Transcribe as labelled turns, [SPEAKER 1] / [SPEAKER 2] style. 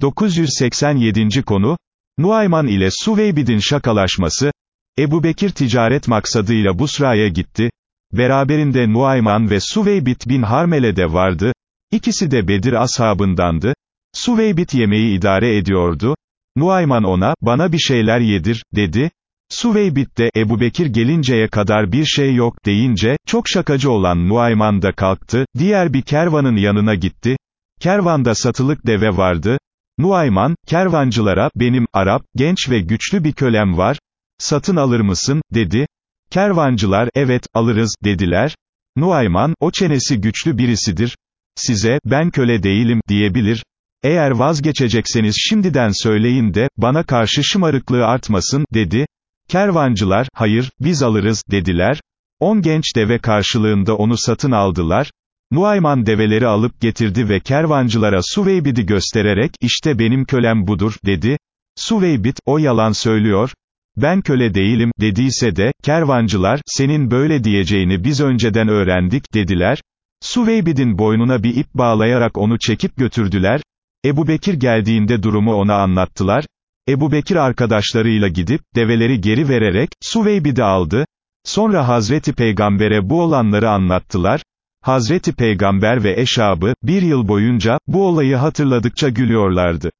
[SPEAKER 1] 987. konu, Nuayman ile Suveybid'in şakalaşması, Ebu Bekir ticaret maksadıyla Busra'ya gitti, beraberinde Nuayman ve Suveybit bin Harmele de vardı, ikisi de Bedir ashabındandı, Suveybit yemeği idare ediyordu, Nuayman ona, bana bir şeyler yedir, dedi, Suveybit de, Ebu Bekir gelinceye kadar bir şey yok, deyince, çok şakacı olan Nuayman da kalktı, diğer bir kervanın yanına gitti, kervanda satılık deve vardı, Nuayman, kervancılara, benim, Arap, genç ve güçlü bir kölem var, satın alır mısın, dedi, kervancılar, evet, alırız, dediler, Nuayman, o çenesi güçlü birisidir, size, ben köle değilim, diyebilir, eğer vazgeçecekseniz şimdiden söyleyin de, bana karşı şımarıklığı artmasın, dedi, kervancılar, hayır, biz alırız, dediler, on genç deve karşılığında onu satın aldılar, Nuayman develeri alıp getirdi ve kervancılara Suveybid'i göstererek, işte benim kölem budur, dedi. Suveybid, o yalan söylüyor, ben köle değilim, dediyse de, kervancılar, senin böyle diyeceğini biz önceden öğrendik, dediler. Suveybid'in boynuna bir ip bağlayarak onu çekip götürdüler. Ebu Bekir geldiğinde durumu ona anlattılar. Ebu Bekir arkadaşlarıyla gidip, develeri geri vererek, Suveybid'i aldı. Sonra Hazreti Peygamber'e bu olanları anlattılar. Hazreti Peygamber ve eşabı, bir yıl boyunca, bu olayı hatırladıkça gülüyorlardı.